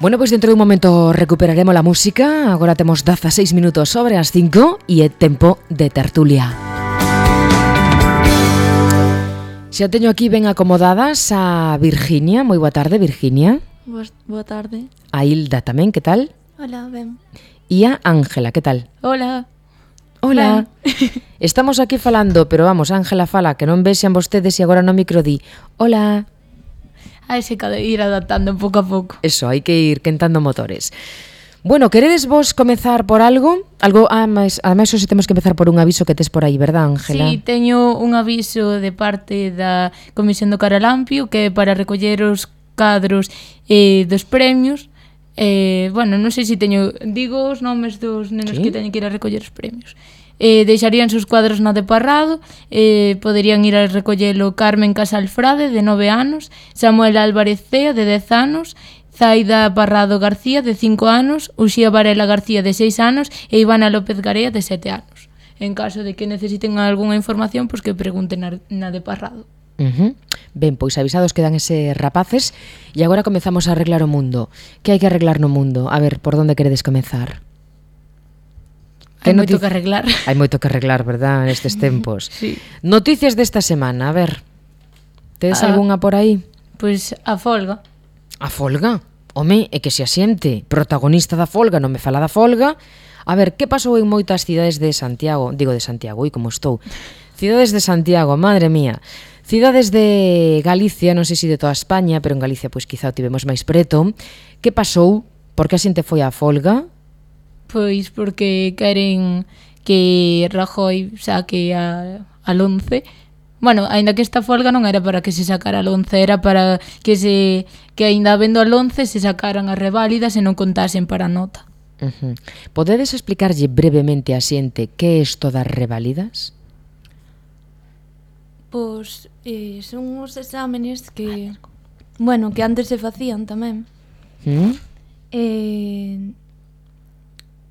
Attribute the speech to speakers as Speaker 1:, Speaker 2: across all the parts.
Speaker 1: Bueno, pois dentro dun un momento recuperaremos a música Agora temos 16 minutos sobre as 5 E é tempo de tertulia Xa teño aquí ben acomodadas a Virginia Moi boa tarde, Virginia
Speaker 2: Boa tarde
Speaker 1: A Hilda tamén, que tal?
Speaker 2: Hola, ben
Speaker 1: E a Ángela, que tal?
Speaker 2: Hola
Speaker 1: Hola. Ben. Estamos aquí falando, pero vamos, Ángela fala, que non vexan vostedes e agora no micro di. Hola
Speaker 2: hai se ir adaptando pouco a pouco.
Speaker 1: Eso, hai que ir quentando motores. Bueno, queredes vos comezar por algo? Algo, ah, máis, ademais, hoxe temos que empezar por un aviso que tes por aí, verdad, Ángela?
Speaker 2: Sí, teño un aviso de parte da Comisión do Caralampio que é para recoller os cadros eh, dos premios Eh, bueno, non sei se teño... Digo os nomes dos nenos
Speaker 1: sí?
Speaker 2: que teñen que ir a recoller os premios eh, deixarían seus cuadros na de Parrado, eh, poderían ir a recollelo Carmen Casalfrade, de 9 anos, Samuel Álvarez Cea, de 10 anos, Zaida Parrado García, de 5 anos, Uxía Varela García, de 6 anos e Ivana López Garea, de 7 anos. En caso de que necesiten algunha información, pois que pregunten na, na de Parrado.
Speaker 1: Uh -huh. Ben, pois avisados quedan ese rapaces e agora comezamos a arreglar o mundo. Que hai que arreglar no mundo? A ver, por onde queredes comezar?
Speaker 2: Hai moito que arreglar.
Speaker 1: Hai moito que arreglar, verdad, nestes tempos.
Speaker 2: sí.
Speaker 1: Noticias desta semana, a ver. Tedes
Speaker 2: ah,
Speaker 1: algunha por aí?
Speaker 2: Pois pues, a folga.
Speaker 1: A folga? Home, é que se asiente protagonista da folga, non me fala da folga. A ver, que pasou en moitas cidades de Santiago? Digo de Santiago, e como estou. Cidades de Santiago, madre mía. Cidades de Galicia, non sei se de toda España, pero en Galicia pois quizá o tivemos máis preto. Que pasou? Por que a xente foi á folga?
Speaker 2: Pois porque queren que Rajoy saque a, al 11 Bueno, aínda que esta folga non era para que se sacara al 11, era para que se que aínda vendo al 11 se sacaran as reválidas e non contasen para a nota.
Speaker 1: Uh -huh. Podedes explicarlle brevemente a xente que é isto das reválidas?
Speaker 3: Pois eh, son os exámenes que, bueno, que antes se facían tamén.
Speaker 1: Mm?
Speaker 3: Eh,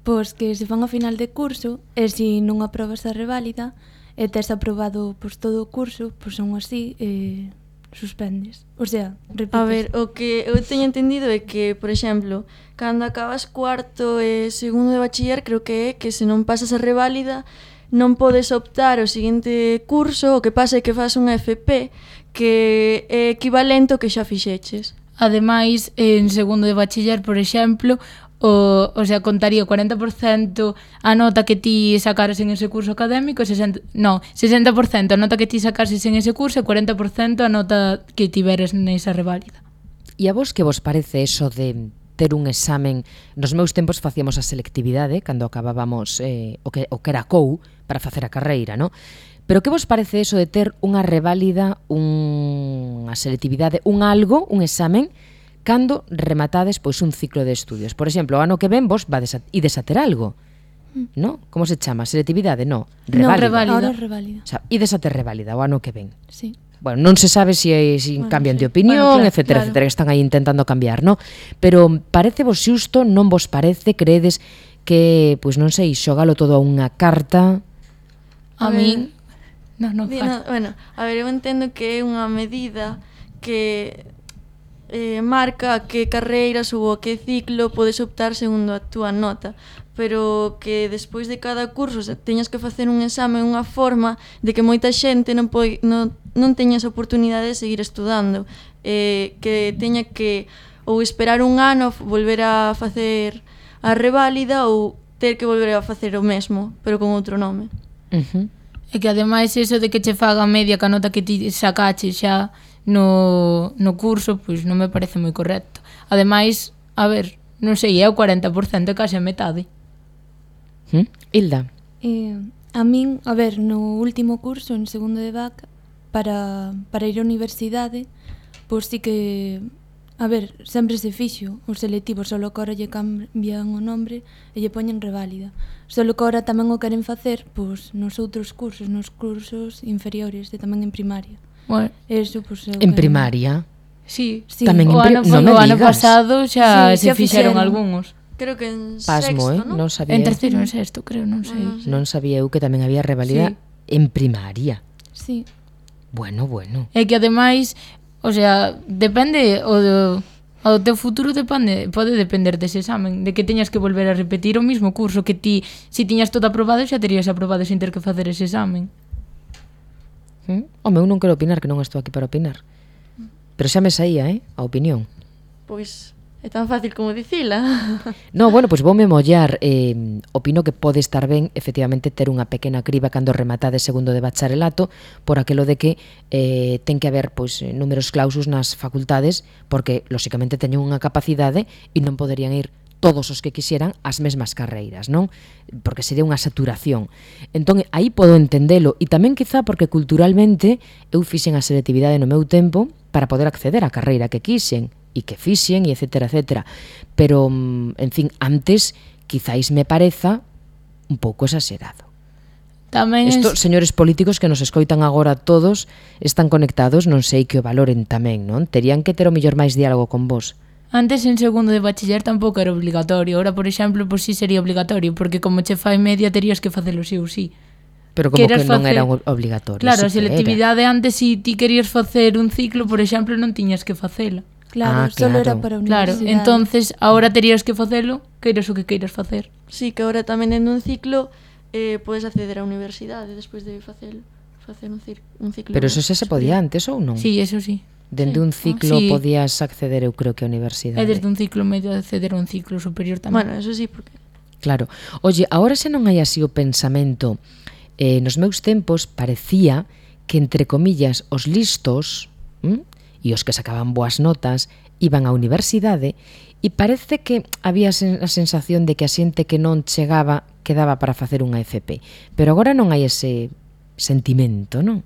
Speaker 3: Pois que se fan ao final de curso, e se non aprobas a reválida, e tes aprobado pois, todo o curso, pois son así, e suspendes. O sea, repites.
Speaker 4: A ver, o que eu teño entendido é que, por exemplo, cando acabas cuarto e segundo de bachiller, creo que é que se non pasas a reválida, non podes optar ao seguinte curso, o que pasa é que fas unha FP, que é equivalente ao que xa fixeches.
Speaker 2: Ademais, en segundo de bachiller, por exemplo, o, o sea, contaría o 40% a nota que ti sacaras en ese curso académico, 60, no, 60% a nota que ti sacases en ese curso e 40% a nota que tiveres nesa reválida.
Speaker 1: E a vos que vos parece eso de ter un examen. Nos meus tempos facíamos a selectividade cando acabábamos eh, o que o que era COU para facer a carreira, no? Pero que vos parece eso de ter unha reválida, unha selectividade, un algo, un examen cando rematades pois un ciclo de estudios. Por exemplo, o ano que ven vos vades a, ides a ter algo. Mm. No? Como se chama? Selectividade? No. Reválida.
Speaker 3: No,
Speaker 1: reválida.
Speaker 3: Ahora reválida.
Speaker 1: O sea, ides a ter reválida o ano que ven.
Speaker 3: Sí.
Speaker 1: Bueno, non se sabe se si, eh, si
Speaker 3: bueno,
Speaker 1: cambian
Speaker 3: sí.
Speaker 1: de opinión,
Speaker 2: bueno, claro,
Speaker 1: etcétera,
Speaker 2: claro.
Speaker 1: etcétera, que están aí intentando cambiar, no? Pero parece vos xusto, non vos parece, credes que, pois pues, non sei, xogalo todo a unha carta?
Speaker 2: A,
Speaker 4: a
Speaker 2: min... No, no,
Speaker 4: no, bueno, a ver, eu entendo que é unha medida que eh, marca a que carreiras ou a que ciclo podes optar segundo a túa nota pero que despois de cada curso teñas que facer un exame, unha forma de que moita xente non, poi, non, non teña esa oportunidade de seguir estudando eh, que teña que ou esperar un ano volver a facer a reválida ou ter que volver a facer o mesmo pero con outro nome
Speaker 1: uh -huh.
Speaker 2: E que ademais iso de que che faga media ca nota que ti sacache xa no, no curso, pois non me parece moi correcto. Ademais, a ver, non sei, é o 40%, case a metade.
Speaker 1: Hm? Hilda.
Speaker 3: Eh, a min, a ver, no último curso, en segundo de BAC, para, para ir á universidade, pois sí que A ver, sempre se fixo o selectivo, só que ahora lle cambian o nombre e lle poñen reválida. Só que ahora tamén o queren facer, pois, nos outros cursos, nos cursos inferiores e tamén en primaria.
Speaker 2: Bueno,
Speaker 3: eso por seu
Speaker 1: En primaria.
Speaker 2: Sí,
Speaker 3: sí.
Speaker 1: Tamén
Speaker 2: o, ano,
Speaker 1: no
Speaker 2: o ano pasado xa
Speaker 3: sí,
Speaker 2: se fixeron,
Speaker 3: fixeron
Speaker 2: algúns.
Speaker 4: Creo que en
Speaker 1: Pasmo,
Speaker 4: sexto,
Speaker 1: eh?
Speaker 4: non?
Speaker 1: non sabía.
Speaker 2: En terceiro en sexto, creo, non sei.
Speaker 4: Ah, sí.
Speaker 1: Non sabía eu que tamén había revalida sí. en primaria.
Speaker 3: Sí.
Speaker 1: Bueno, bueno.
Speaker 2: É que ademais, o sea, depende o do, o teu futuro depende, pode depender dese examen, de que teñas que volver a repetir o mismo curso que ti, se si tiñas todo aprobado, xa terías aprobado sin ter que facer ese examen. Hm?
Speaker 1: Mm? O meu non quero opinar, que non estou aquí para opinar. Pero xa me saía, eh, a opinión.
Speaker 4: Pois é tan fácil como dicila.
Speaker 1: no, bueno, pois voume mollar. Eh, opino que pode estar ben, efectivamente, ter unha pequena criba cando rematade segundo de bacharelato por aquelo de que eh, ten que haber pois, números clausus nas facultades porque, lóxicamente, teñen unha capacidade e non poderían ir todos os que quixeran as mesmas carreiras, non? Porque sería unha saturación. Entón, aí podo entendelo, e tamén quizá porque culturalmente eu fixen a selectividade no meu tempo para poder acceder á carreira que quixen, e que fixen, e etcétera, etcétera. Pero, mm, en fin, antes quizáis me pareza un pouco exagerado.
Speaker 2: Tamén
Speaker 1: Esto,
Speaker 2: es...
Speaker 1: señores políticos que nos escoitan agora todos, están conectados, non sei que o valoren tamén, non? Terían que ter o mellor máis diálogo con vos
Speaker 2: Antes en segundo de bachiller tampouco era obligatorio. Ahora, por exemplo, pois si sí sería obligatorio, porque como che fai media terías que facelo si sí ou si. Sí.
Speaker 1: Pero como
Speaker 2: Queras
Speaker 1: que non
Speaker 2: facer...
Speaker 1: era obligatorio.
Speaker 2: Claro,
Speaker 1: sí a
Speaker 2: selectividade antes, se si ti querías facer un ciclo, por exemplo, non tiñas que facela.
Speaker 3: Claro,
Speaker 1: ah, claro.
Speaker 3: solo era para universidade.
Speaker 2: Claro, entonces agora terías que facelo, queiras o que queiras facer.
Speaker 4: Sí, que agora tamén en un ciclo eh, podes acceder á universidade despois de facer, facer un, un ciclo.
Speaker 1: Pero eso xa se podía antes ou non?
Speaker 2: Sí, eso sí.
Speaker 1: Dende sí. un ciclo
Speaker 2: sí.
Speaker 1: podías acceder, eu creo que a universidade.
Speaker 2: E desde un ciclo medio acceder a un ciclo superior tamén.
Speaker 4: Bueno, eso sí, porque...
Speaker 1: Claro. Oye, agora se non hai así o pensamento. Eh, nos meus tempos parecía que, entre comillas, os listos ¿m? e os que sacaban boas notas iban á universidade e parece que había sen a sensación de que a xente que non chegaba quedaba para facer unha FP. Pero agora non hai ese sentimento, non?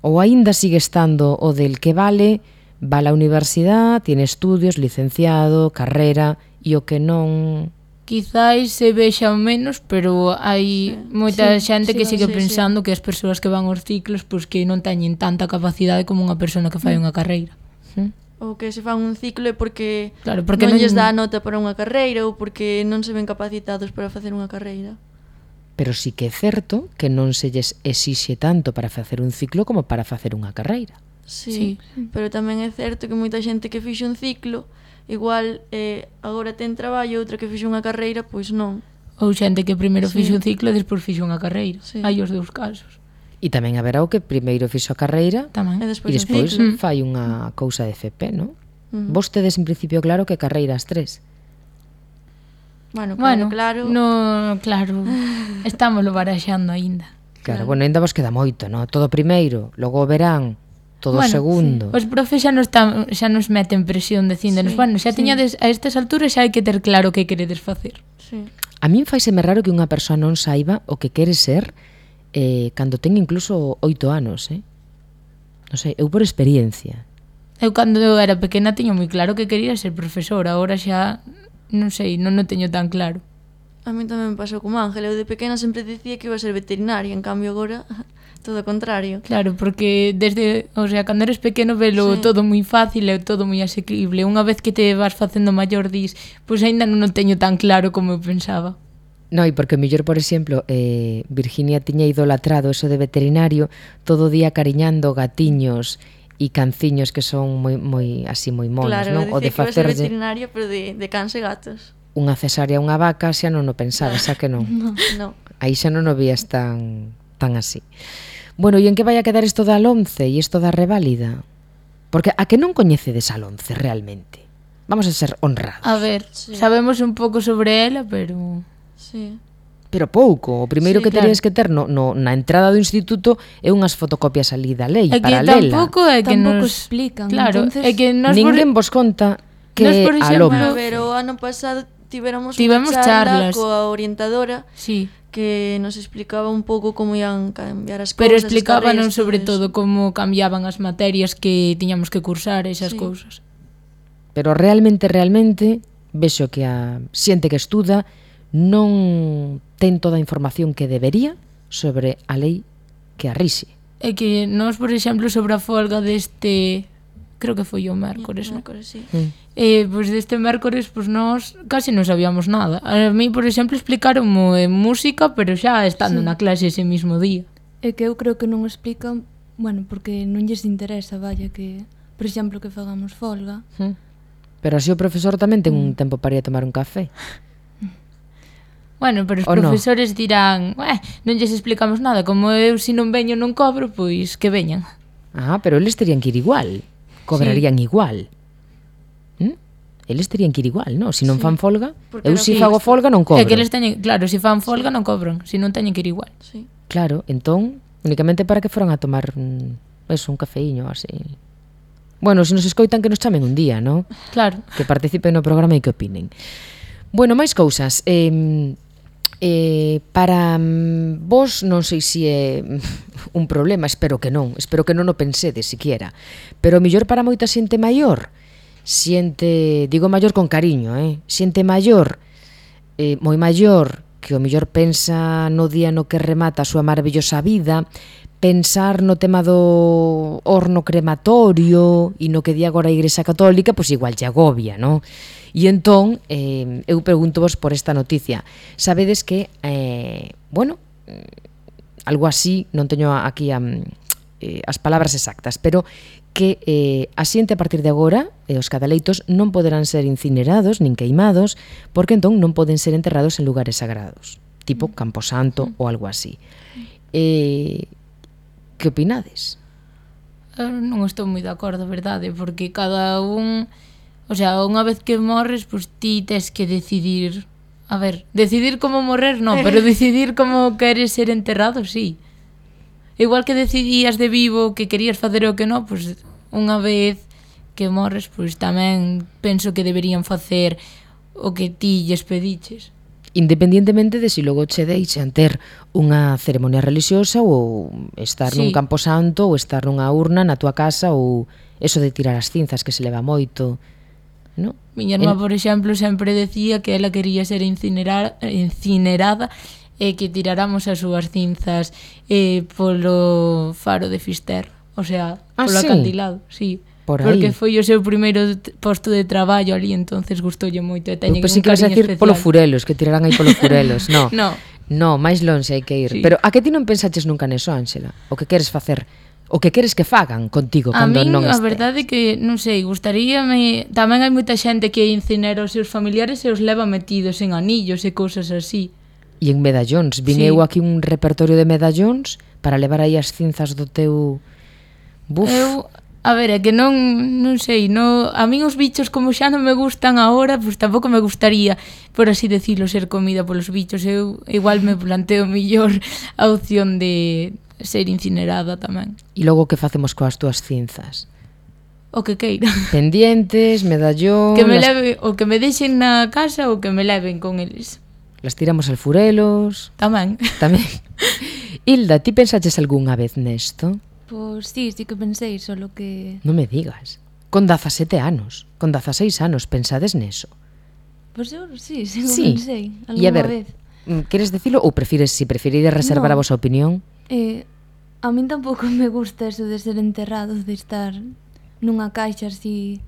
Speaker 1: ou aínda sigue estando o del que vale, va a universidade, tiene estudios, licenciado, carrera, e o que non...
Speaker 2: Quizáis se vexa menos, pero hai moita
Speaker 4: sí,
Speaker 2: xente
Speaker 4: sí,
Speaker 2: que sigue
Speaker 4: sí,
Speaker 2: pensando sí. que as persoas que van aos ciclos pois que non teñen tanta capacidade como unha persona que fai mm. unha carreira.
Speaker 1: Sí.
Speaker 4: Ou que se fan un ciclo é porque,
Speaker 2: claro, porque
Speaker 4: non,
Speaker 2: non
Speaker 4: lles dá nota para unha carreira ou porque non se ven capacitados para facer unha carreira.
Speaker 1: Pero sí que é certo que non se lles exixe tanto para facer un ciclo como para facer unha carreira.
Speaker 4: Sí, sí. pero tamén é certo que moita xente que fixe un ciclo, igual eh, agora ten traballo, outra que fixe unha carreira, pois non.
Speaker 2: Ou xente que primeiro
Speaker 4: sí.
Speaker 2: fixe un ciclo e despois fixe unha carreira.
Speaker 4: Sí.
Speaker 2: Hai os dous casos.
Speaker 1: E tamén haberá o que primeiro fixo a carreira
Speaker 2: tamén.
Speaker 4: e despois,
Speaker 1: e
Speaker 4: despois mm.
Speaker 1: fai unha cousa de FP, non?
Speaker 4: Mm.
Speaker 1: Vos tedes en principio claro que carreiras tres.
Speaker 4: Bueno, claro,
Speaker 2: bueno,
Speaker 4: claro.
Speaker 2: No, claro. Estámoslo baraxando aínda.
Speaker 1: Claro, claro, bueno, ainda vos queda moito, no? Todo primeiro, logo o verán, todo
Speaker 2: bueno,
Speaker 1: segundo.
Speaker 2: Os profes xa nos tam, xa nos meten presión dicíndonos,
Speaker 4: sí,
Speaker 2: bueno, xa
Speaker 4: sí.
Speaker 2: tiñades a estas alturas xa hai que ter claro que queredes facer.
Speaker 4: Sí.
Speaker 1: A min faiseme raro que unha persoa non saiba o que quere ser eh, cando ten incluso oito anos, eh? Non sei, eu por experiencia.
Speaker 2: Eu cando eu era pequena tiño moi claro que quería ser profesora, agora xa non sei, non o teño tan claro.
Speaker 4: A mí tamén me pasou como Ángel, eu de pequena sempre dicía que iba a ser veterinaria, en cambio agora todo o contrario.
Speaker 2: Claro, porque desde, o sea, cando eres pequeno velo
Speaker 4: sí.
Speaker 2: todo moi fácil e todo moi asequible. Unha vez que te vas facendo maior dis, pois aínda non o teño tan claro como eu pensaba.
Speaker 1: No, e porque mellor, por exemplo, eh, Virginia tiña idolatrado eso de veterinario todo o día cariñando gatiños, e canciños que son moi moi así moi monos,
Speaker 4: claro,
Speaker 1: non? O de facerlle
Speaker 4: de... veterinario, pero de, de cans e gatos.
Speaker 1: Unha cesárea unha vaca xa non o pensaba, xa que non.
Speaker 4: no, no.
Speaker 1: Aí xa non o vías tan tan así. Bueno, e en que vai a quedar isto da Lonce e isto da reválida? Porque a que non coñecedes a Lonce realmente? Vamos a ser honrados.
Speaker 2: A ver,
Speaker 4: sí.
Speaker 2: sabemos un pouco sobre ela, pero...
Speaker 4: Sí
Speaker 1: pero pouco. O primeiro
Speaker 2: sí,
Speaker 1: que terías
Speaker 2: claro.
Speaker 1: que ter no, no, na entrada do instituto é unhas fotocopias ali da lei,
Speaker 2: é que
Speaker 1: paralela.
Speaker 2: Tampouco é que
Speaker 3: tampouco
Speaker 2: nos...
Speaker 3: explican.
Speaker 2: Claro,
Speaker 3: entonces...
Speaker 2: é que nos
Speaker 1: Ninguén por... vos conta que
Speaker 2: nos, por exemplo,
Speaker 4: a Pero o ano pasado tivemos,
Speaker 2: tivemos
Speaker 4: unha charla
Speaker 2: charlas.
Speaker 4: coa orientadora
Speaker 2: sí.
Speaker 4: que nos explicaba un pouco como ian cambiar as cousas. Pero
Speaker 2: explicábanos sobre
Speaker 4: todo
Speaker 2: como cambiaban as materias que tiñamos que cursar, esas
Speaker 4: sí.
Speaker 2: cousas.
Speaker 1: Pero realmente, realmente, vexo que a xente que estuda non ten toda a información que debería sobre a lei que a rixe.
Speaker 2: É que nós, por exemplo, sobre a folga deste creo que foi o mércores, non?
Speaker 4: Mércores, sí.
Speaker 1: Mm.
Speaker 2: Eh, pois deste mércores, pois nós casi non sabíamos nada. A mí, por exemplo, explicaron en música, pero xa estando
Speaker 3: sí.
Speaker 2: na clase ese mismo día.
Speaker 3: É que eu creo que non explican, bueno, porque non lles interesa, vaya, que, por exemplo, que fagamos folga.
Speaker 1: Mm. Pero así o profesor tamén ten mm. un tempo para ir a tomar un café.
Speaker 2: Bueno, pero os
Speaker 1: o
Speaker 2: profesores no. dirán, eh, non lles explicamos nada, como eu se si non veño non cobro, pois que veñan.
Speaker 1: Ah, pero eles terían que ir igual, cobrarían sí. igual. ¿Mm? Eles terían que ir igual, non? Se non
Speaker 4: sí.
Speaker 1: fan folga,
Speaker 4: Porque
Speaker 1: eu se
Speaker 4: si
Speaker 1: fago folga non cobro.
Speaker 2: É que eles teñen, claro, se si fan folga sí. non cobran, se si non teñen que ir igual.
Speaker 4: Sí.
Speaker 1: Claro, entón, únicamente para que foran a tomar mm, eso, un cafeíño así. Bueno, se nos escoitan que nos chamen un día, non?
Speaker 2: Claro.
Speaker 1: Que participen no programa e que opinen. Bueno, máis cousas. Eh, Eh, para mm, vos non sei se si é mm, un problema, espero que non, espero que non o pensedes siquiera, pero mellor para moita xente maior, xente, digo maior con cariño, eh? xente maior, eh, moi maior, que o mellor pensa no día no que remata a súa maravillosa vida, pensar no tema do horno crematorio e no que di agora a Igrexa Católica, pois igual lle agobia, non? E entón, eh, eu pregunto vos por esta noticia. Sabedes que, eh, bueno, mm, algo así, non teño aquí a, eh, as palabras exactas, pero que eh, a xente a partir de agora eh, os cadaleitos non poderán ser incinerados nin queimados, porque entón non poden ser enterrados en lugares sagrados, tipo mm. Camposanto mm. ou algo así. Eh, Que opinades?
Speaker 2: Eu non estou moi de acordo, verdade, porque cada un, o sea, unha vez que morres, pois pues, ti tes que decidir, a ver, decidir como morrer, non, pero decidir como queres ser enterrado, sí. Igual que decidías de vivo que querías facer o que non, pois pues, unha vez que morres, pois pues, tamén penso que deberían facer o que ti lles pediches.
Speaker 1: Independientemente de si logo che deixan ter unha ceremonia religiosa ou estar
Speaker 2: sí.
Speaker 1: nun camposanto ou estar nunha urna na tua casa ou eso de tirar as cinzas que se leva moito. No?
Speaker 2: Miña irmá, por exemplo, sempre decía que ela quería ser incinerar, incinerada e que tiráramos as súas cinzas eh, polo faro de Fister, o sea,
Speaker 1: ah,
Speaker 2: polo
Speaker 1: sí?
Speaker 2: acantilado. Sí.
Speaker 1: Por aí.
Speaker 2: Porque foi o seu primeiro posto de traballo ali, entonces gustoulle moito e teñen
Speaker 1: pues,
Speaker 2: un cariño
Speaker 1: decir
Speaker 2: especial.
Speaker 1: polo furelos, que tirarán aí polo furelos, no.
Speaker 2: no.
Speaker 1: No, máis lonxe hai que ir.
Speaker 2: Sí.
Speaker 1: Pero a que ti non pensaches nunca neso, Ángela? O que queres facer? o que queres que fagan contigo cando
Speaker 2: min,
Speaker 1: non estés.
Speaker 2: A verdade é que, non sei, gustaríame... Tamén hai moita xente que incinera os seus familiares e os leva metidos en anillos e cousas así.
Speaker 1: E en medallóns. Vin
Speaker 2: sí.
Speaker 1: eu aquí un repertorio de medallóns para levar aí as cinzas do teu... Buf.
Speaker 2: Eu A ver, é que non, non sei, no, a min os bichos como xa non me gustan agora, pois tampouco me gustaría, por así decirlo, ser comida polos bichos. Eu igual me planteo mellor a opción de ser incinerada tamén.
Speaker 1: E logo que facemos coas túas cinzas?
Speaker 2: O que queira.
Speaker 1: Pendientes, medallón...
Speaker 2: Que me
Speaker 1: las...
Speaker 2: leve, o que me deixen na casa ou que me leven con eles.
Speaker 1: Las tiramos al furelos...
Speaker 2: Tamén.
Speaker 1: Tamén. Hilda, ti pensaches algunha vez nesto?
Speaker 3: Pois sí, sí que pensei, só que...
Speaker 1: Non me digas. Con 17 anos, con 16 anos, pensades neso.
Speaker 3: Pois eu, sí, sí,
Speaker 1: sí.
Speaker 3: pensei,
Speaker 1: alguma a ver,
Speaker 3: vez.
Speaker 1: Mm, Queres dicilo ou prefires, si preferides reservar
Speaker 3: no.
Speaker 1: a vosa opinión?
Speaker 3: Eh, a min tampouco me gusta eso de ser enterrados, de estar nunha caixa así...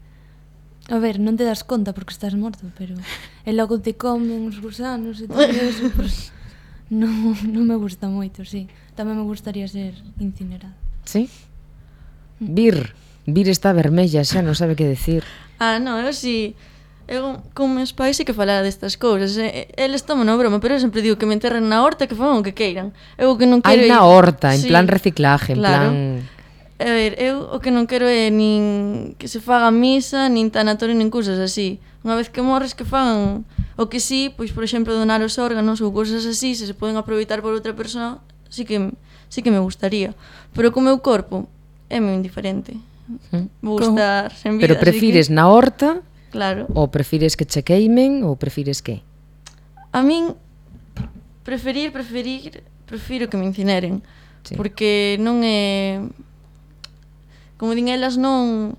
Speaker 3: A ver, non te das conta porque estás morto, pero... E logo te comen os gusanos e todo eso, pues... non, non me gusta moito, sí. Tamén me gustaría ser incinerado.
Speaker 1: Sí? Vir. Vir está vermella, xa non sabe que decir.
Speaker 4: Ah, non, eu si... Eu con meus pais sí que falaba destas cousas. Eles toman a broma, pero eu sempre digo que me enterren na horta que fan o que queiran. Eu o que non quero...
Speaker 1: Hai na horta, en
Speaker 4: sí,
Speaker 1: plan reciclaje, en
Speaker 4: claro.
Speaker 1: plan...
Speaker 4: A ver, eu o que non quero é nin que se faga misa, nin tanatorio, nin cousas así. Unha vez que morres que fagan o que sí, pois por exemplo donar os órganos ou cousas así, se se poden aproveitar por outra persoa, así que sí que me gustaría. Pero co meu corpo é moi indiferente. Mm.
Speaker 2: Vou
Speaker 4: estar sen vida.
Speaker 1: Pero prefires
Speaker 4: que...
Speaker 1: na horta
Speaker 4: Claro.
Speaker 1: Ou prefires que che queimen ou prefires que?
Speaker 4: A min preferir, preferir, prefiro que me incineren.
Speaker 1: Sí.
Speaker 4: Porque non é como din elas non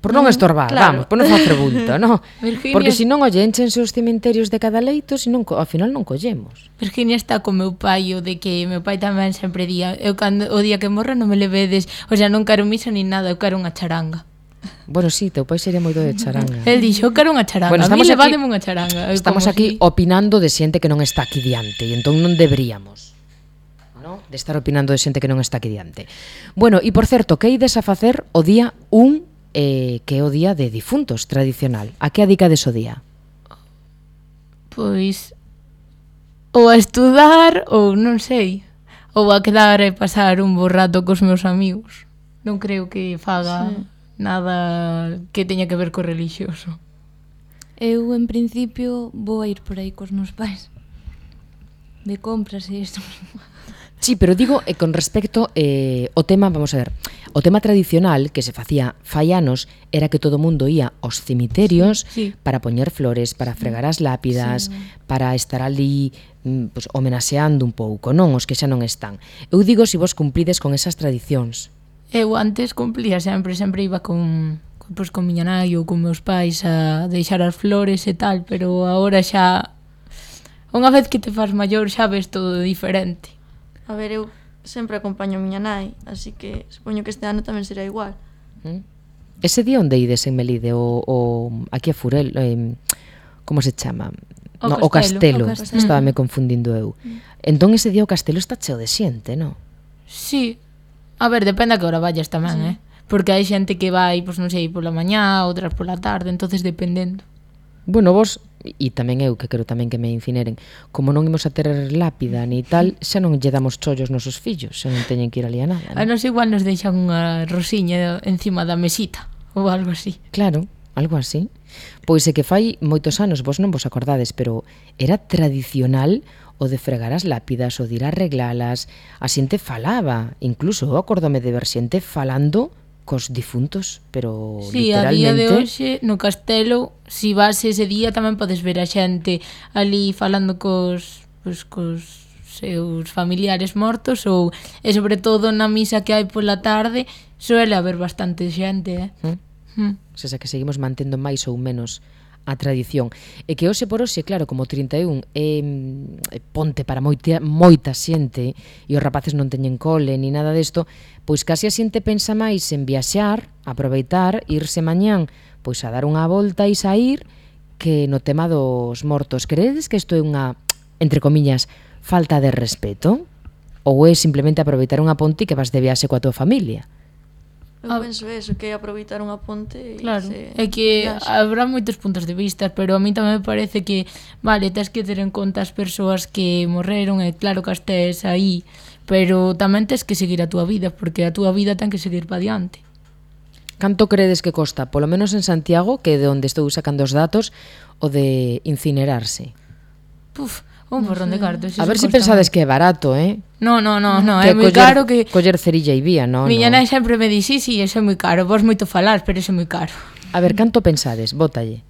Speaker 1: Por non
Speaker 4: mm,
Speaker 1: estorbar,
Speaker 4: claro.
Speaker 1: vamos, por non facer bulto, no?
Speaker 2: Virginia...
Speaker 1: Porque se non olle enchense os cementerios de cada leito, se non, ao final non collemos.
Speaker 2: Virginia está con meu pai o de que meu pai tamén sempre día, eu cando o día que morra non me levedes, o sea, non quero misa ni nada, eu quero unha charanga.
Speaker 1: Bueno, sí, teu pai sería moito de charanga.
Speaker 2: El dixo eu era unha charanga.
Speaker 1: Bueno, estamos
Speaker 2: a mí
Speaker 1: aquí,
Speaker 2: unha charanga. Eu
Speaker 1: estamos aquí
Speaker 2: si...
Speaker 1: opinando de xente que non está aquí diante, e entón non deberíamos no? de estar opinando de xente que non está aquí diante. Bueno, e por certo, que ides a facer o día 1 eh, que é o Día de Difuntos tradicional. A que adicades o día?
Speaker 2: Pois ou a estudar ou non sei, ou a quedar e pasar un bo rato cos meus amigos. Non creo que faga sí. nada que teña que ver co relixioso.
Speaker 3: Eu, en principio, vou a ir por aí cos meus pais. De compras e isto.
Speaker 1: Sí, pero digo eh, con respecto eh, o tema, vamos a ver, o tema tradicional que se facía fai anos era que todo mundo ia aos cemiterios
Speaker 2: sí, sí.
Speaker 1: para poñer flores, para fregar as lápidas,
Speaker 3: sí.
Speaker 1: para estar ali mm, pues, homenaxeando un pouco, non? Os que xa non están. Eu digo se vos cumprides con esas tradicións.
Speaker 2: Eu antes cumplía sempre, sempre iba con pois con miña nai ou con meus pais a deixar as flores e tal, pero agora xa unha vez que te faz maior xa ves todo diferente.
Speaker 4: A ver, eu sempre acompaño a miña nai, así que supoño que este ano tamén será igual.
Speaker 1: Mm. Ese día onde ides en Melide o, o aquí a Furel, eh, como se chama?
Speaker 2: O,
Speaker 1: no, castelo, o
Speaker 2: castelo,
Speaker 3: o castelo.
Speaker 1: estaba me confundindo eu. Mm. Entón ese día o castelo está cheo de xente, non?
Speaker 2: Sí. A ver, depende a que hora vayas tamén, sí. eh? Porque hai xente que vai, pois pues, non sei, pola mañá, outras pola tarde, entonces dependendo
Speaker 1: bueno, vos e tamén eu que quero tamén que me incineren como non imos a ter lápida ni tal xa non lle damos chollos nosos fillos xa non teñen que ir ali a nada non?
Speaker 2: a nos igual nos deixan unha rosiña encima da mesita ou algo así
Speaker 1: claro, algo así pois é que fai moitos anos vos non vos acordades pero era tradicional o de fregar as lápidas o de ir arreglalas a xente falaba incluso acordome de ver xente falando cos difuntos, pero
Speaker 2: sí, literalmente... a día de hoxe no castelo, si vas ese día tamén podes ver a xente ali falando cos, pues, cos seus familiares mortos ou e sobre todo na misa que hai pola tarde suele haber bastante xente, eh?
Speaker 1: Mm.
Speaker 2: Mm.
Speaker 1: O sea, que seguimos mantendo máis ou menos a tradición. E que hoxe por hoxe, claro, como 31 mm, é ponte para moita, moita xente e os rapaces non teñen cole ni nada desto, pois casi a xente pensa máis en viaxar, aproveitar, irse mañán, pois a dar unha volta e sair que no tema dos mortos. Credes que isto é unha, entre comiñas, falta de respeto? Ou é simplemente aproveitar unha ponte que vas de viaxe coa tua familia?
Speaker 4: Eu
Speaker 2: a...
Speaker 4: penso eso, que é aproveitar unha ponte e
Speaker 2: Claro,
Speaker 4: se...
Speaker 2: é que
Speaker 4: Laxe.
Speaker 2: habrá moitos puntos de vista, pero a mí tamén me parece que, vale, tens que ter en conta as persoas que morreron, e claro que as tes aí, pero tamén tens que seguir a túa vida, porque a túa vida ten que seguir pa diante.
Speaker 1: Canto credes que costa, polo menos en Santiago, que é de onde estou sacando os datos, o de incinerarse?
Speaker 2: Puf, Un porrón de cartos.
Speaker 1: A ver se si pensades que é barato, eh?
Speaker 2: No, no, no, no
Speaker 1: que
Speaker 2: é moi caro que...
Speaker 1: Coller cerilla e vía, no,
Speaker 2: Miña
Speaker 1: no.
Speaker 2: nai sempre me di, sí, sí, eso é moi caro, vos moito falar, pero eso é moi caro.
Speaker 1: A ver, canto pensades? Bótalle.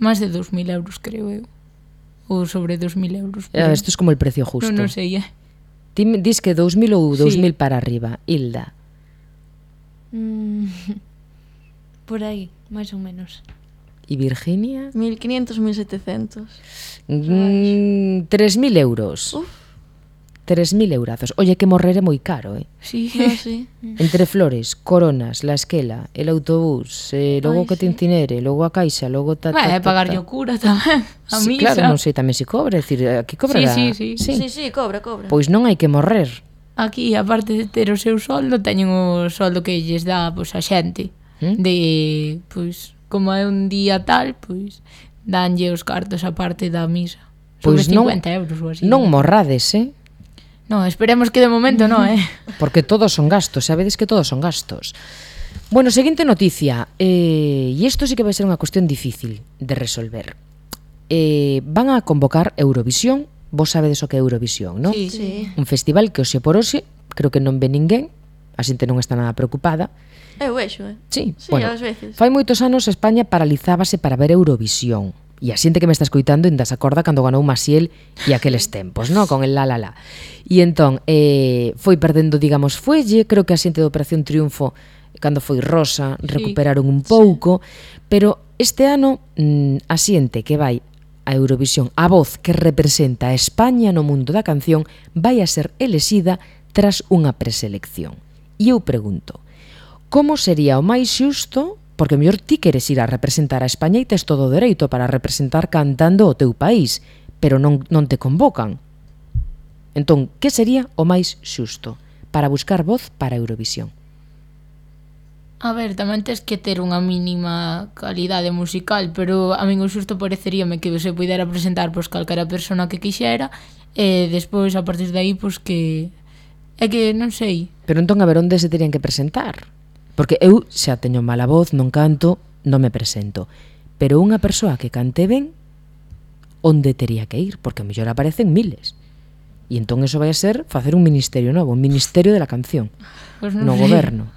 Speaker 2: Más de 2.000 euros, creo eu. Ou sobre 2.000 euros.
Speaker 1: Ah, pero... Isto é como el precio justo.
Speaker 2: Non, non sei, eh.
Speaker 1: Ti dis que 2.000 ou 2.000 sí. para arriba, Hilda.
Speaker 3: Mm, por aí, máis ou menos.
Speaker 1: E Virginia?
Speaker 4: 1.500, 1.700.
Speaker 1: Mm, 3.000 euros.
Speaker 4: Uf.
Speaker 1: 3.000 eurazos. Oye, que morrer é moi caro, eh?
Speaker 2: Sí,
Speaker 4: no, sí.
Speaker 1: Entre flores, coronas, la esquela, el autobús, eh, logo
Speaker 4: Ay,
Speaker 1: que
Speaker 4: sí.
Speaker 1: te incinere, logo a caixa, logo ta... ta,
Speaker 2: ta,
Speaker 1: ta,
Speaker 2: ta. pagar yo cura tamén, a
Speaker 1: sí,
Speaker 2: misa.
Speaker 1: Claro, non sei, tamén si cobra, é dicir, eh, aquí cobra...
Speaker 2: Sí, sí, sí.
Speaker 4: Sí, sí, sí cobra, cobra.
Speaker 1: Pois non hai que morrer.
Speaker 2: Aquí, aparte de ter o seu soldo, teñen o soldo que lles dá pois, a xente.
Speaker 1: ¿Mm?
Speaker 2: De, pois, como é un día tal, pois danlle os cartos a parte da misa. Sobre
Speaker 1: pois
Speaker 2: 50 non, euros ou así.
Speaker 1: Non morrades, eh?
Speaker 2: No, esperemos que de momento no, eh?
Speaker 1: Porque todos son gastos, sabedes que todos son gastos. Bueno, seguinte noticia, eh, e isto sí que vai ser unha cuestión difícil de resolver. Eh, van a convocar Eurovisión, vos sabedes o que é Eurovisión, non?
Speaker 2: Sí,
Speaker 4: sí.
Speaker 1: Un festival que hoxe por hoxe, creo que non ve ninguén, a xente non está nada preocupada,
Speaker 4: Eu vexo, eh?
Speaker 1: Sí,
Speaker 4: sí
Speaker 1: bueno,
Speaker 4: veces.
Speaker 1: fai moitos anos España paralizábase para ver Eurovisión. E a xente que me está escoitando ainda se acorda cando ganou Masiel e aqueles tempos, no? con el la la la. E entón, eh, foi perdendo, digamos, fuelle, creo que a xente de Operación Triunfo cando foi Rosa, sí. recuperaron un pouco, sí. pero este ano mm, a xente que vai a Eurovisión, a voz que representa a España no mundo da canción, vai a ser elexida tras unha preselección. E eu pregunto, como sería o máis xusto porque mellor ti queres ir a representar a España e tes todo o dereito para representar cantando o teu país, pero non, non te convocan. Entón, que sería o máis xusto para buscar voz para Eurovisión?
Speaker 2: A ver, tamén tes que ter unha mínima calidade musical, pero a min o xusto pareceríame que se pudera presentar pois calquera persona que quixera e despois a partir de aí pois que é que non sei.
Speaker 1: Pero entón a ver onde se terían que presentar? Porque eu xa teño mala voz, non canto, non me presento. Pero unha persoa que cante ben, onde tería que ir? Porque a mellor aparecen miles. E entón eso vai a ser facer un ministerio novo, un ministerio de la canción,
Speaker 2: pues non
Speaker 1: no goberno.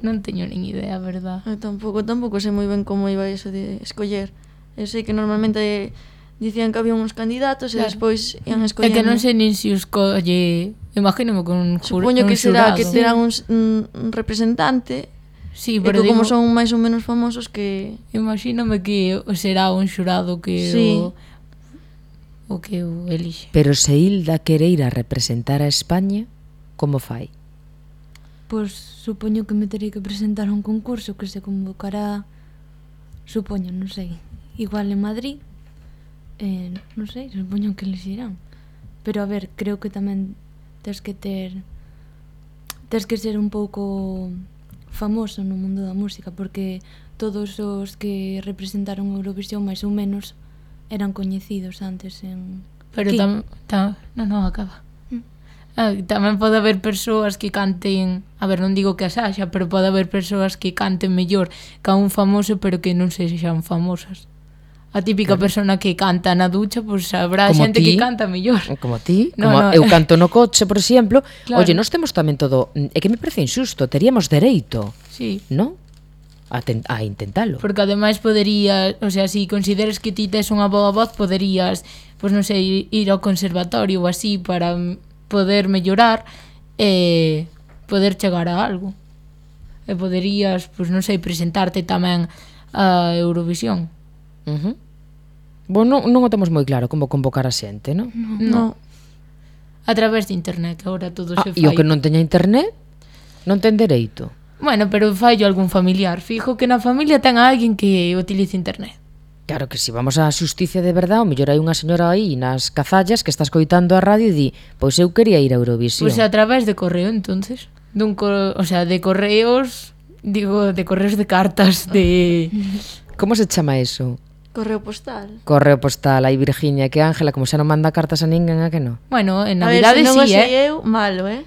Speaker 2: Non teño nin idea, verdad?
Speaker 4: Eu tampouco, tampouco sei moi ben como iba iso de escoller. Eu sei que normalmente dicían que había uns candidatos
Speaker 2: claro.
Speaker 4: e despois ian escollendo.
Speaker 2: É que non sei nin se os colle, imagínome con un xurado.
Speaker 4: Supoño que será
Speaker 2: xurado.
Speaker 4: que terán un, un representante
Speaker 2: Sí, pero
Speaker 4: digo, como son máis ou menos famosos que...
Speaker 2: Imagínome que será un xurado que
Speaker 4: sí.
Speaker 2: o, o que o elixe.
Speaker 1: Pero se Hilda quere ir a representar a España, como fai?
Speaker 3: Pois supoño que me terei que presentar a un concurso que se convocará, supoño, non sei, igual en Madrid, eh, non sei, supoño que les irán. Pero a ver, creo que tamén tens que ter tens que ser un pouco famoso no mundo da música porque todos os que representaron Eurovisión máis ou menos eran coñecidos antes en
Speaker 2: Pero
Speaker 3: Aquí.
Speaker 2: tam, tam, non, non, acaba.
Speaker 3: Mm.
Speaker 2: Ah, tamén pode haber persoas que canten, a ver, non digo que as haxa, pero pode haber persoas que canten mellor ca un famoso pero que non se sexan famosas a típica persona que canta na ducha, pois pues, habrá
Speaker 1: como
Speaker 2: xente
Speaker 1: ti,
Speaker 2: que canta mellor.
Speaker 1: Como ti,
Speaker 2: no,
Speaker 1: como
Speaker 2: no.
Speaker 1: eu canto no coche, por exemplo.
Speaker 2: Claro.
Speaker 1: Oye, nós temos tamén todo, é que me parece insusto, teríamos dereito.
Speaker 2: Sí.
Speaker 1: ¿No? A, ten, a intentalo.
Speaker 2: Porque ademais poderías, o sea, si consideras que ti tes unha boa voz, poderías, pois pues, non sei, ir ao conservatorio ou así para poder mellorar e poder chegar a algo. E poderías, pois pues, non sei, presentarte tamén a Eurovisión.
Speaker 1: Uh -huh. Bueno, non, non o temos moi claro como convocar a xente, non?
Speaker 2: No. no. A través de internet, que agora todo
Speaker 1: ah,
Speaker 2: se fai.
Speaker 1: E o que non teña internet non ten dereito.
Speaker 2: Bueno, pero fallo algún familiar. Fijo que na familia ten a alguén que utilice internet.
Speaker 1: Claro que si vamos á xusticia de verdade, o mellor hai unha señora aí nas cazallas que está escoitando a radio e di, pois eu quería ir a Eurovisión.
Speaker 2: Pois pues a través de correo, entonces. Dun co o sea, de correos, digo, de correos de cartas, de...
Speaker 1: Como se chama eso?
Speaker 4: Correo postal.
Speaker 1: Correo postal, aí Virginia, que Ángela, como xa non manda cartas a ninguén, a que non?
Speaker 2: Bueno, en Navidade
Speaker 4: si,
Speaker 2: sí, eh?
Speaker 4: eu, malo, eh?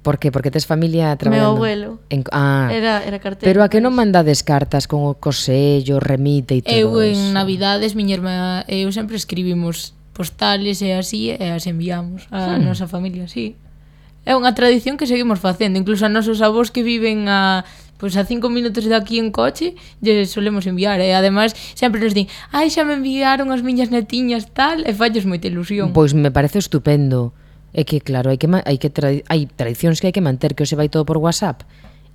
Speaker 1: Por que? Porque tes familia traballando.
Speaker 4: Meu abuelo.
Speaker 1: En, ah,
Speaker 4: era, era cartero.
Speaker 1: Pero a que non mandades cartas con o cosello, remite e todo
Speaker 2: Eu en? Navidades, miña irmã, eu sempre escribimos postales e así e as enviamos a
Speaker 1: hmm.
Speaker 2: nosa familia, sí. É unha tradición que seguimos facendo, incluso a nosos avós que viven a pois a cinco minutos de aquí en coche lle solemos enviar eh? e ademais sempre nos din ai xa me enviaron as miñas netiñas tal e fallos moita ilusión.
Speaker 1: Pois me parece estupendo. É que claro, hai que hai que tra hai tradicións que hai que manter que hoxe vai todo por WhatsApp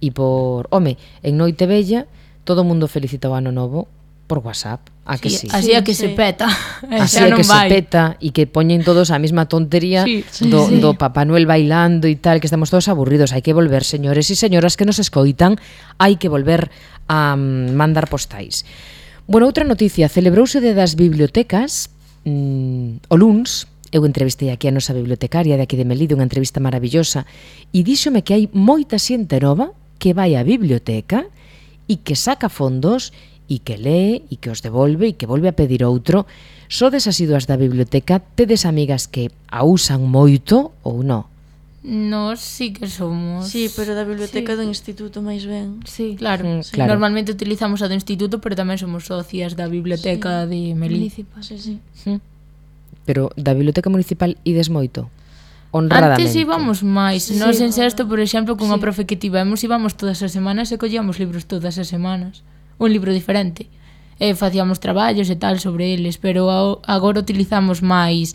Speaker 1: e por, home, en Noite Bella todo o mundo felicita o ano novo por WhatsApp. A que sí.
Speaker 2: Así
Speaker 4: sí,
Speaker 2: é que
Speaker 4: sí.
Speaker 2: se peta.
Speaker 1: Así é que
Speaker 2: vai.
Speaker 1: se peta e que poñen todos a mesma tontería
Speaker 2: sí,
Speaker 4: sí,
Speaker 1: do,
Speaker 4: sí.
Speaker 1: do Papá Noel bailando e tal, que estamos todos aburridos. Hai que volver, señores e señoras que nos escoitan, hai que volver a mm, mandar postais. Bueno, outra noticia, celebrouse de das bibliotecas mm, o luns, Eu entrevistei aquí a nosa bibliotecaria de aquí de Melide, unha entrevista maravillosa, e díxome que hai moita xente nova que vai á biblioteca e que saca fondos e que lee e que os devolve e que volve a pedir outro, sodes asiduas da biblioteca, tedes amigas que a usan moito ou non?
Speaker 2: Nos sí que somos.
Speaker 4: Sí, pero da biblioteca sí. do instituto máis ben.
Speaker 3: Sí,
Speaker 2: claro.
Speaker 1: Mm,
Speaker 2: sí.
Speaker 1: claro.
Speaker 2: Normalmente utilizamos a do instituto, pero tamén somos socias da biblioteca sí. de Melí.
Speaker 3: Municipal,
Speaker 4: sí, sí.
Speaker 1: Pero da biblioteca municipal ides moito? honradamente.
Speaker 2: Antes íbamos máis,
Speaker 3: sí,
Speaker 2: nos en sexto, por exemplo, cunha
Speaker 3: sí.
Speaker 2: profe que tivemos, íbamos todas as semanas e collíamos libros todas as semanas un libro diferente. Eh, e facíamos traballos e tal sobre eles, pero agora utilizamos máis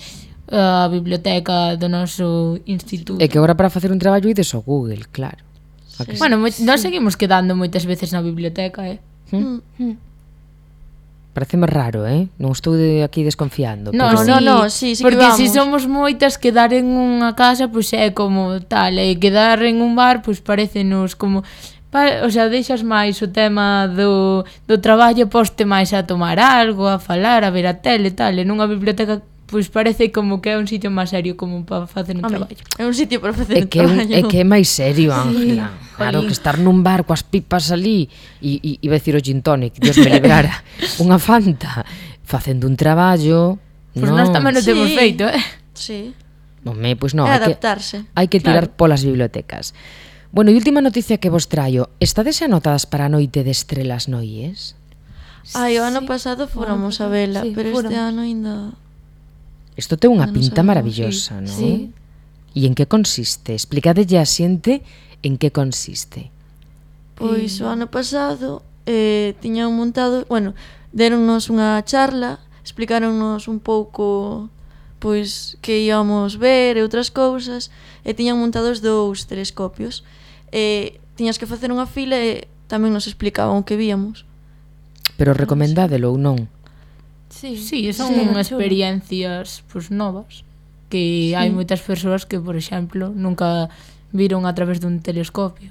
Speaker 2: eh, a biblioteca do noso instituto.
Speaker 1: E que agora para facer un traballo ides ao Google, claro. Sí.
Speaker 2: Bueno, sí. nós seguimos quedando moitas veces na biblioteca, eh. Hm?
Speaker 4: Mm. Hm.
Speaker 3: Mm.
Speaker 1: Pareceme raro, eh? Non estou de aquí desconfiando.
Speaker 2: No,
Speaker 1: pero...
Speaker 4: no, no, sí, sí
Speaker 2: Porque se
Speaker 4: si
Speaker 2: somos moitas, quedar en unha casa, pois pues, é como tal, e quedar en un bar, pois pues, como pa, o sea, deixas máis o tema do, do traballo poste máis a tomar algo, a falar, a ver a tele e tal, e nunha biblioteca pois parece como que é un sitio máis serio como para facer un
Speaker 4: Home,
Speaker 2: traballo.
Speaker 4: É un sitio para facer
Speaker 1: é que, un traballo. É que é máis serio, Ángela. Sí,
Speaker 2: claro,
Speaker 1: que estar nun bar coas pipas ali e, e iba a decir o gin tonic, Dios me librara, unha fanta, facendo un traballo...
Speaker 2: Pois pues
Speaker 1: no.
Speaker 2: nós tamén o
Speaker 4: sí.
Speaker 2: temos feito, eh?
Speaker 4: Sí.
Speaker 1: Home, pois non,
Speaker 4: é
Speaker 1: hai
Speaker 4: adaptarse.
Speaker 1: hai que tirar
Speaker 2: claro.
Speaker 1: polas bibliotecas. Bueno, e última noticia que vos traio. Estades anotadas para a noite de estrelas noies?
Speaker 4: Ai, o ano
Speaker 3: sí.
Speaker 4: pasado fóramos a vela,
Speaker 3: sí,
Speaker 4: pero
Speaker 3: fóramos.
Speaker 4: este ano ainda...
Speaker 1: Isto ten unha pinta
Speaker 4: sabemos,
Speaker 1: maravillosa, sí. non?
Speaker 3: Sí.
Speaker 1: E en que consiste? Explicadelle a xente en que consiste.
Speaker 4: Pois o ano pasado eh, tiñan montado, bueno, deronnos unha charla, explicaronnos un pouco pois que íamos ver e outras cousas e tiñan montados dous telescopios eh, tiñas que facer unha fila e tamén nos explicaban o que víamos.
Speaker 1: Pero recomendádelo ou non?
Speaker 3: Sí,
Speaker 2: sí son
Speaker 3: sí,
Speaker 2: experiencias pues, novas que
Speaker 4: sí.
Speaker 2: hai moitas persoas que, por exemplo, nunca viron a través dun telescopio.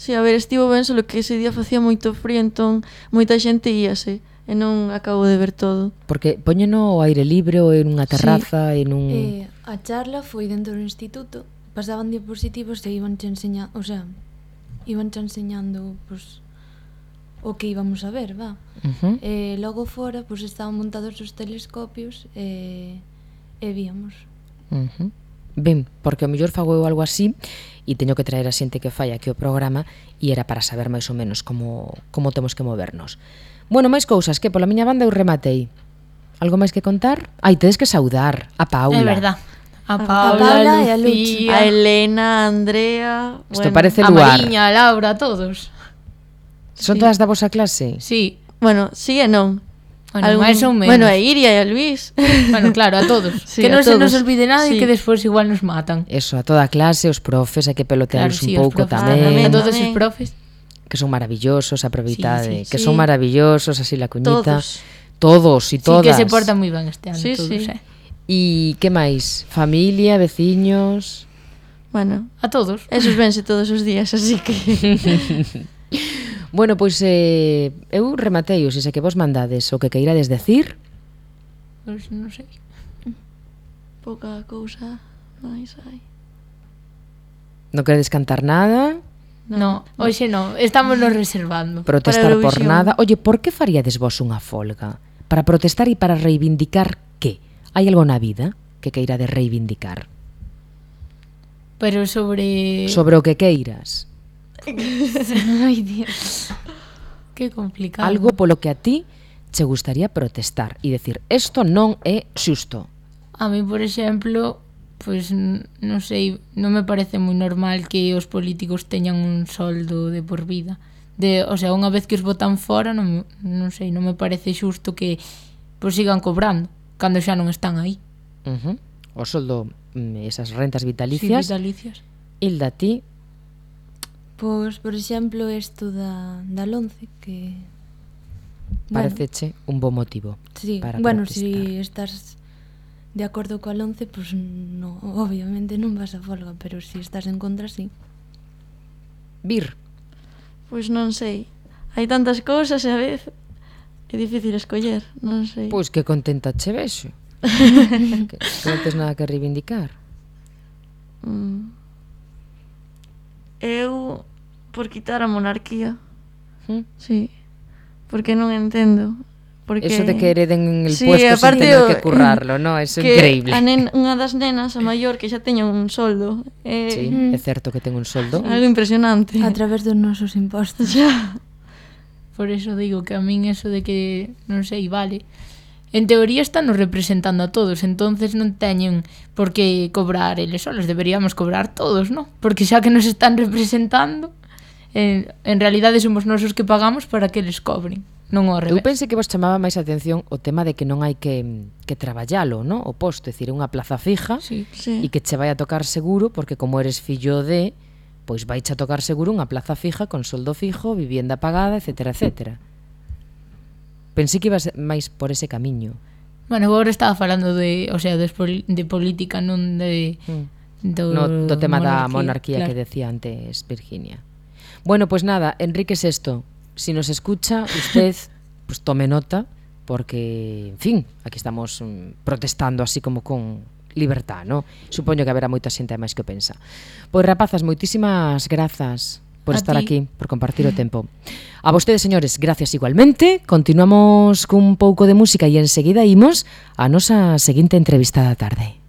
Speaker 4: Sí, a ver, estivo ben, solo que ese día facía moito frío, entón moita xente íase e non acabo de ver todo.
Speaker 1: Porque poñeno ao aire libre ou en unha terraza, sí. en un...
Speaker 3: Eh, a charla foi dentro do instituto, pasaban diapositivos e iban che enseñando, o sea, iban enseñando pues, o que íbamos a ver, va.
Speaker 1: Uh -huh.
Speaker 3: E logo fora pues, estaban montados os telescopios e, e víamos.
Speaker 1: Uh -huh. Ben, porque o mellor fago eu algo así e teño que traer a xente que fai aquí o programa e era para saber máis ou menos como, como temos que movernos. Bueno, máis cousas que pola miña banda eu rematei. Algo máis que contar? Ai, tedes que saudar a Paula.
Speaker 2: É verdad. A Paula, a, Paula
Speaker 3: e a
Speaker 2: Lucía,
Speaker 4: a Elena, a Andrea,
Speaker 1: Isto
Speaker 4: bueno,
Speaker 1: parece
Speaker 2: lugar.
Speaker 1: A
Speaker 2: Mariña, a Laura, todos.
Speaker 1: Son
Speaker 2: sí.
Speaker 1: todas da vosa clase?
Speaker 2: Sí.
Speaker 4: Bueno, sí e non.
Speaker 2: Bueno,
Speaker 4: Algún...
Speaker 2: máis ou menos.
Speaker 4: Bueno, a Iria e a Luis.
Speaker 2: Bueno, claro, a todos.
Speaker 4: Sí,
Speaker 2: que non se nos olvide nada
Speaker 4: sí.
Speaker 2: e que despois igual nos matan.
Speaker 1: Eso, a toda a clase, os profes, hai que pelotearlos claro,
Speaker 2: sí,
Speaker 1: un pouco
Speaker 2: profes,
Speaker 1: tamén.
Speaker 2: A todos os profes.
Speaker 1: Que son maravillosos, aproveitade.
Speaker 2: Sí, sí,
Speaker 1: que
Speaker 4: sí.
Speaker 1: son maravillosos, así la cuñita.
Speaker 4: Todos.
Speaker 1: Todos e todas.
Speaker 2: Sí, que se portan moi ben este ano
Speaker 4: sí,
Speaker 2: todos,
Speaker 4: sí.
Speaker 2: eh.
Speaker 1: E que máis? Familia, veciños?
Speaker 4: Bueno,
Speaker 2: a todos.
Speaker 4: Esos vense todos os días, así que
Speaker 1: Bueno, pois eh, eu rematei o se que vos mandades o que queirades decir.
Speaker 2: Pois non sei.
Speaker 4: Pouca cousa máis hai.
Speaker 1: Non queredes cantar nada?
Speaker 2: No, no. hoxe non, estamos nos reservando.
Speaker 1: Protestar por nada. Oye, por que faríades vos unha folga? Para protestar e para reivindicar Hai algo na vida que queira de reivindicar?
Speaker 2: Pero sobre...
Speaker 1: Sobre o que queiras.
Speaker 2: Ai, Dios. Que complicado.
Speaker 1: Algo polo que a ti che gustaría protestar e decir, isto non é xusto.
Speaker 2: A mí, por exemplo, pois pues, non sei, non me parece moi normal que os políticos teñan un soldo de por vida. De, o sea, unha vez que os botan fora, non, non sei, non me parece xusto que pois pues, sigan cobrando cando xa non están aí.
Speaker 1: Uh -huh. O soldo, mm, esas rentas vitalicias.
Speaker 2: Sí,
Speaker 1: vitalicias. Hilda, ti?
Speaker 3: Pois, por exemplo, isto da, da Lonce, que...
Speaker 1: Pareceche bueno. un bo motivo
Speaker 3: sí.
Speaker 1: para
Speaker 3: Bueno,
Speaker 1: se
Speaker 3: si estás de acordo coa Lonce, pois pues, no, obviamente non vas a folga, pero se si estás en contra, sí.
Speaker 1: Bir.
Speaker 4: Pois non sei. Hai tantas cousas e a vez é difícil escoller, non sei.
Speaker 1: Pois que contenta che vexo. que, que non tens nada que reivindicar.
Speaker 4: Mm. Eu por quitar a monarquía.
Speaker 1: ¿Hm?
Speaker 4: Sí. Porque non entendo. Porque...
Speaker 1: Eso de que hereden el
Speaker 4: sí,
Speaker 1: puesto sin tener que currarlo, no? Eso é increíble.
Speaker 4: A nen, unha das nenas, a maior, que xa teña un soldo. Eh,
Speaker 1: sí, é certo que ten un soldo.
Speaker 4: Algo impresionante.
Speaker 3: A través dos nosos impostos.
Speaker 4: Xa.
Speaker 2: Por eso digo que a min eso de que, non sei, vale. En teoría están nos representando a todos, entonces non teñen por que cobrar eles solos, deberíamos cobrar todos, non? Porque xa que nos están representando, en, en realidade somos nosos que pagamos para que eles cobren, non
Speaker 1: o
Speaker 2: revés.
Speaker 1: Eu pensei que vos chamaba máis atención o tema de que non hai que, que traballalo, non? O posto, é dicir, unha plaza fija
Speaker 2: sí,
Speaker 4: sí.
Speaker 1: e que che vai a tocar seguro porque como eres fillo de pois vai a tocar seguro unha plaza fija con soldo fijo, vivienda pagada, etc. etc. Pensei que ibas máis por ese camiño.
Speaker 2: Bueno, agora estaba falando de, o sea, de, de política, non de... Mm. Do,
Speaker 1: no, do tema monarquía, da monarquía
Speaker 2: claro.
Speaker 1: que decía antes Virginia. Bueno, pues nada, Enrique VI, si nos escucha, usted pues tome nota, porque, en fin, aquí estamos mm, protestando así como con libertad, no? Supoño que haberá moita xente máis que pensa. Pois rapazas, moitísimas grazas por
Speaker 2: a
Speaker 1: estar
Speaker 2: ti.
Speaker 1: aquí, por compartir o tempo. A vostedes, señores, gracias igualmente. Continuamos cun pouco de música e enseguida imos a nosa seguinte entrevista da tarde.